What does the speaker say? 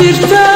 bir tane